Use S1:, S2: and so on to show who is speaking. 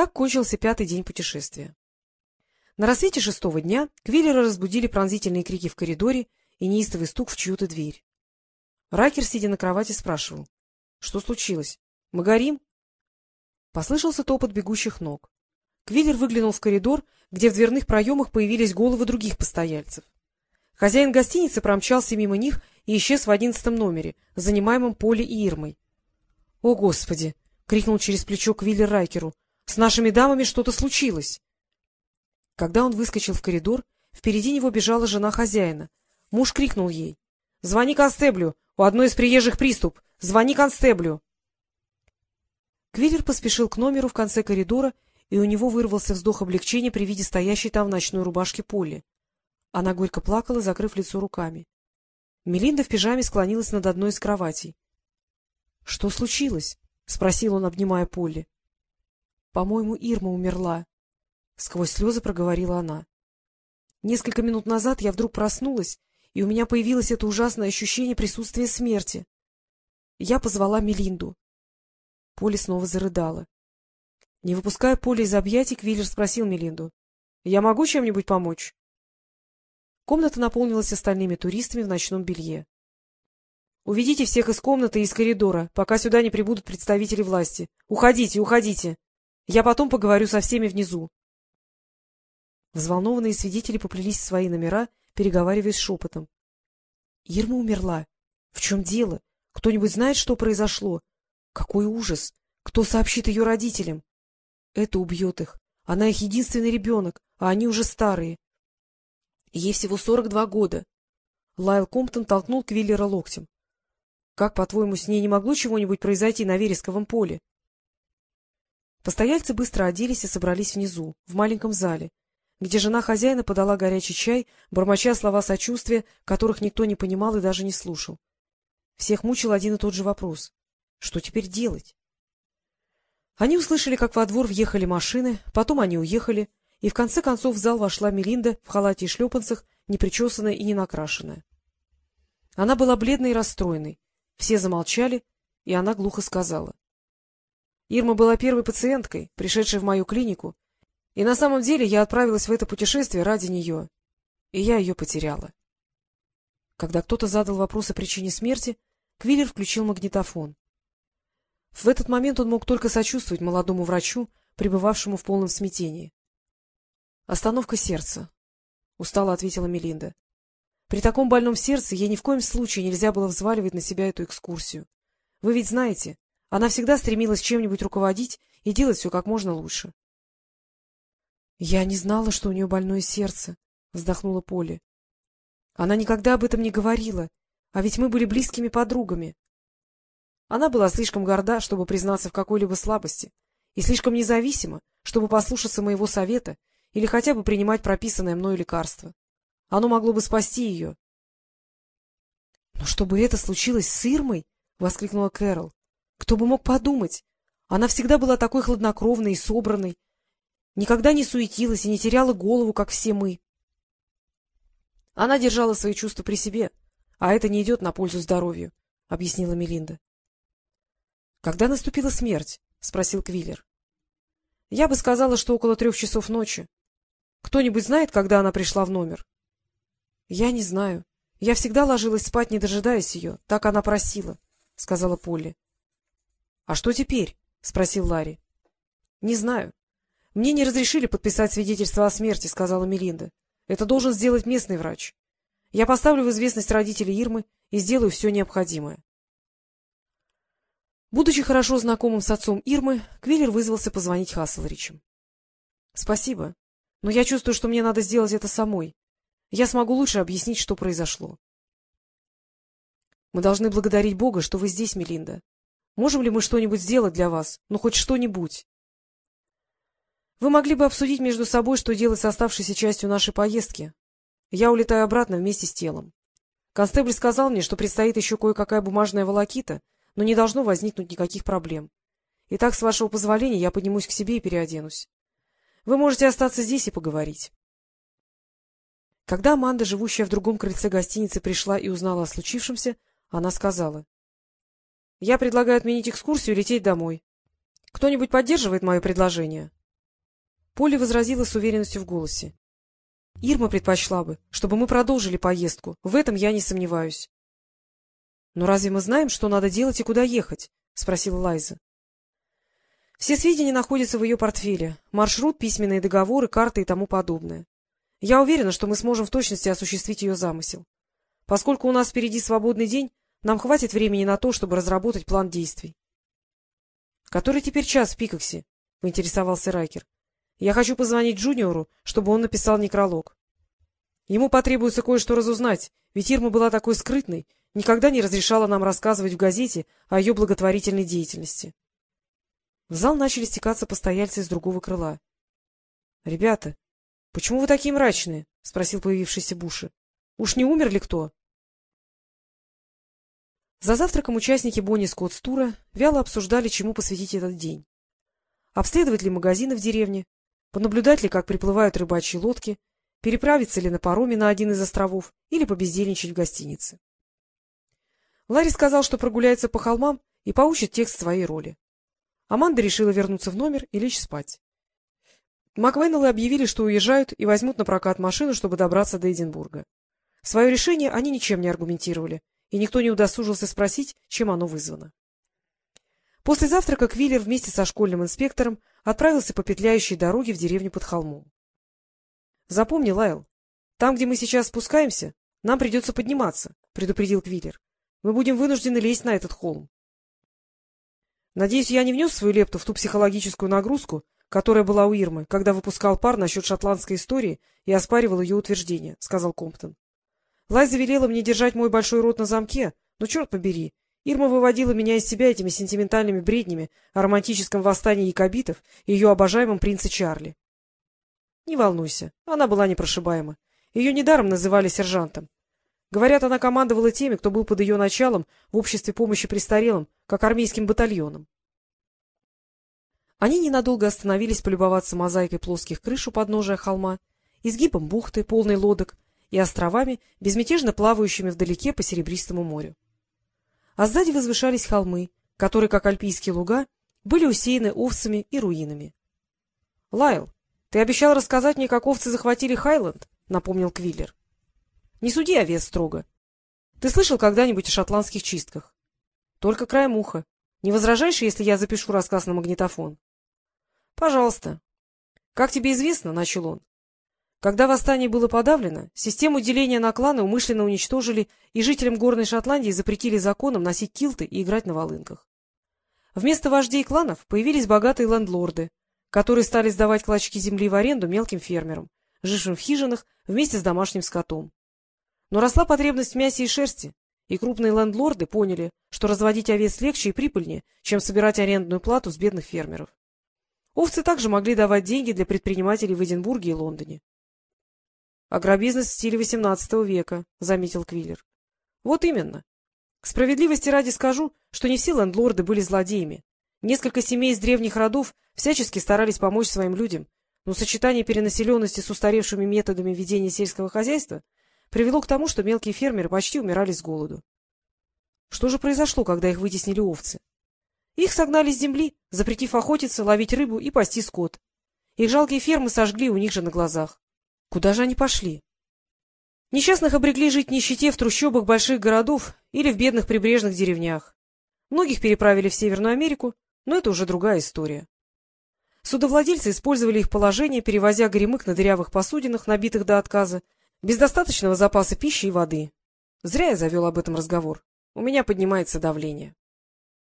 S1: Так кончился пятый день путешествия. На рассвете шестого дня Квиллера разбудили пронзительные крики в коридоре и неистовый стук в чью-то дверь. Ракер, сидя на кровати, спрашивал. — Что случилось? Мы горим? Послышался топот бегущих ног. Квиллер выглянул в коридор, где в дверных проемах появились головы других постояльцев. Хозяин гостиницы промчался мимо них и исчез в одиннадцатом номере, занимаемом Поле и Ирмой. — О, Господи! — крикнул через плечо Квиллер Райкеру. — С нашими дамами что-то случилось! Когда он выскочил в коридор, впереди него бежала жена хозяина. Муж крикнул ей. — Звони констеблю! У одной из приезжих приступ! Звони констеблю! Квиллер поспешил к номеру в конце коридора, и у него вырвался вздох облегчения при виде стоящей там в ночной рубашке Полли. Она горько плакала, закрыв лицо руками. Мелинда в пижаме склонилась над одной из кроватей. — Что случилось? — спросил он, обнимая Полли. — По-моему, Ирма умерла. Сквозь слезы проговорила она. Несколько минут назад я вдруг проснулась, и у меня появилось это ужасное ощущение присутствия смерти. Я позвала Мелинду. Поли снова зарыдала. Не выпуская Поли из объятий, Квиллер спросил Мелинду. — Я могу чем-нибудь помочь? Комната наполнилась остальными туристами в ночном белье. — Уведите всех из комнаты и из коридора, пока сюда не прибудут представители власти. Уходите, уходите. Я потом поговорю со всеми внизу. Взволнованные свидетели поплелись в свои номера, переговариваясь шепотом. — Ирма умерла. В чем дело? Кто-нибудь знает, что произошло? Какой ужас! Кто сообщит ее родителям? Это убьет их. Она их единственный ребенок, а они уже старые. Ей всего сорок два года. Лайл Комптон толкнул Квиллера локтем. — Как, по-твоему, с ней не могло чего-нибудь произойти на вересковом поле? Постояльцы быстро оделись и собрались внизу, в маленьком зале, где жена хозяина подала горячий чай, бормоча слова сочувствия, которых никто не понимал и даже не слушал. Всех мучил один и тот же вопрос. Что теперь делать? Они услышали, как во двор въехали машины, потом они уехали, и в конце концов в зал вошла Мелинда в халате и шлепанцах, непричесанная и не накрашенная. Она была бледной и расстроенной. Все замолчали, и она глухо сказала. Ирма была первой пациенткой, пришедшей в мою клинику, и на самом деле я отправилась в это путешествие ради нее, и я ее потеряла. Когда кто-то задал вопрос о причине смерти, Квиллер включил магнитофон. В этот момент он мог только сочувствовать молодому врачу, пребывавшему в полном смятении. — Остановка сердца, — устало ответила Мелинда. При таком больном сердце ей ни в коем случае нельзя было взваливать на себя эту экскурсию. Вы ведь знаете, она всегда стремилась чем-нибудь руководить и делать все как можно лучше. — Я не знала, что у нее больное сердце, — вздохнула Поля. — Она никогда об этом не говорила, а ведь мы были близкими подругами. Она была слишком горда, чтобы признаться в какой-либо слабости, и слишком независима, чтобы послушаться моего совета или хотя бы принимать прописанное мною лекарство. Оно могло бы спасти ее. — Но чтобы это случилось с Ирмой? — воскликнула Кэрол. — Кто бы мог подумать? Она всегда была такой хладнокровной и собранной, никогда не суетилась и не теряла голову, как все мы. Она держала свои чувства при себе, а это не идет на пользу здоровью, — объяснила Мелинда. — Когда наступила смерть? — спросил Квиллер. — Я бы сказала, что около трех часов ночи. Кто-нибудь знает, когда она пришла в номер? — Я не знаю. Я всегда ложилась спать, не дожидаясь ее. Так она просила, — сказала Полли. — А что теперь? — спросил Ларри. — Не знаю. — Мне не разрешили подписать свидетельство о смерти, — сказала Мелинда. — Это должен сделать местный врач. Я поставлю в известность родителей Ирмы и сделаю все необходимое. Будучи хорошо знакомым с отцом Ирмы, Квиллер вызвался позвонить Хасселричем. — Спасибо, но я чувствую, что мне надо сделать это самой. Я смогу лучше объяснить, что произошло. — Мы должны благодарить Бога, что вы здесь, Мелинда. Можем ли мы что-нибудь сделать для вас? Ну, хоть что-нибудь? Вы могли бы обсудить между собой, что делать с оставшейся частью нашей поездки. Я улетаю обратно вместе с телом. Констебль сказал мне, что предстоит еще кое-какая бумажная волокита, но не должно возникнуть никаких проблем. Итак, с вашего позволения, я поднимусь к себе и переоденусь. Вы можете остаться здесь и поговорить. Когда Аманда, живущая в другом крыльце гостиницы, пришла и узнала о случившемся, она сказала. — Я предлагаю отменить экскурсию и лететь домой. Кто-нибудь поддерживает мое предложение? Полли возразила с уверенностью в голосе. — Ирма предпочла бы, чтобы мы продолжили поездку. В этом я не сомневаюсь. — Но разве мы знаем, что надо делать и куда ехать? — спросила Лайза. — Все сведения находятся в ее портфеле. Маршрут, письменные договоры, карты и тому подобное. Я уверена, что мы сможем в точности осуществить ее замысел. Поскольку у нас впереди свободный день, нам хватит времени на то, чтобы разработать план действий. — Который теперь час в Пикоксе? — поинтересовался Райкер. — Я хочу позвонить Джуниору, чтобы он написал некролог. Ему потребуется кое-что разузнать, ведь Ирма была такой скрытной, никогда не разрешала нам рассказывать в газете о ее благотворительной деятельности. В зал начали стекаться постояльцы из другого крыла. — Ребята, почему вы такие мрачные? — спросил появившийся Буши. — Уж не умер ли кто? За завтраком участники Бонни Скотт-стура вяло обсуждали, чему посвятить этот день. Обследовать ли магазины в деревне, понаблюдать ли, как приплывают рыбачьи лодки, переправиться ли на пароме на один из островов или побездельничать в гостинице. Ларри сказал, что прогуляется по холмам и поучит текст своей роли. Аманда решила вернуться в номер и лечь спать. Маквеннеллы объявили, что уезжают и возьмут на прокат машину, чтобы добраться до Эдинбурга. Свое решение они ничем не аргументировали, и никто не удосужился спросить, чем оно вызвано. После завтрака Квиллер вместе со школьным инспектором отправился по петляющей дороге в деревню под холмом. — Запомни, Лайл, там, где мы сейчас спускаемся, нам придется подниматься, — предупредил Квиллер. — Мы будем вынуждены лезть на этот холм. — Надеюсь, я не внес свою лепту в ту психологическую нагрузку, которая была у Ирмы, когда выпускал пар насчет шотландской истории и оспаривал ее утверждение, — сказал Комптон. Лайза велела мне держать мой большой рот на замке, но, черт побери, Ирма выводила меня из себя этими сентиментальными бреднями о романтическом восстании якобитов и ее обожаемом принце Чарли. Не волнуйся, она была непрошибаема. Ее недаром называли сержантом. Говорят, она командовала теми, кто был под ее началом в обществе помощи престарелым, как армейским батальоном. Они ненадолго остановились полюбоваться мозаикой плоских крыш у подножия холма, изгибом бухты, полной лодок, и островами, безмятежно плавающими вдалеке по серебристому морю. А сзади возвышались холмы, которые, как альпийские луга, были усеяны овцами и руинами. — Лайл, ты обещал рассказать мне, как овцы захватили Хайленд? — напомнил Квиллер. — Не суди овец строго. Ты слышал когда-нибудь о шотландских чистках? — Только краем уха. Не возражаешь, если я запишу рассказ на магнитофон? — Пожалуйста. — Как тебе известно, — начал он, когда восстание было подавлено, систему деления на кланы умышленно уничтожили и жителям Горной Шотландии запретили законом носить килты и играть на волынках. Вместо вождей кланов появились богатые лендлорды, которые стали сдавать клочки земли в аренду мелким фермерам, жившим в хижинах вместе с домашним скотом. Но росла потребность в мясе и шерсти, и крупные лендлорды поняли, что разводить овец легче и прибыльнее, чем собирать арендную плату с бедных фермеров. Овцы также могли давать деньги для предпринимателей в Эдинбурге и Лондоне. Агробизнес в стиле XVIII века, — заметил Квиллер. — Вот именно. К справедливости ради скажу, что не все лендлорды были злодеями. Несколько семей из древних родов всячески старались помочь своим людям, но сочетание перенаселенности с устаревшими методами ведения сельского хозяйства привело к тому, что мелкие фермеры почти умирали с голоду. Что же произошло, когда их вытеснили овцы? Их согнали с земли, запретив охотиться, ловить рыбу и пасти скот. Их жалкие фермы сожгли у них же на глазах. Куда же они пошли? Несчастных обрекли жить в нищете в трущобах больших городов или в бедных прибрежных деревнях. Многих переправили в Северную Америку, но это уже другая история. Судовладельцы использовали их положение, перевозя горемык на дырявых посудинах, набитых до отказа, без достаточного запаса пищи и воды. Зря я завел об этом разговор. У меня поднимается давление.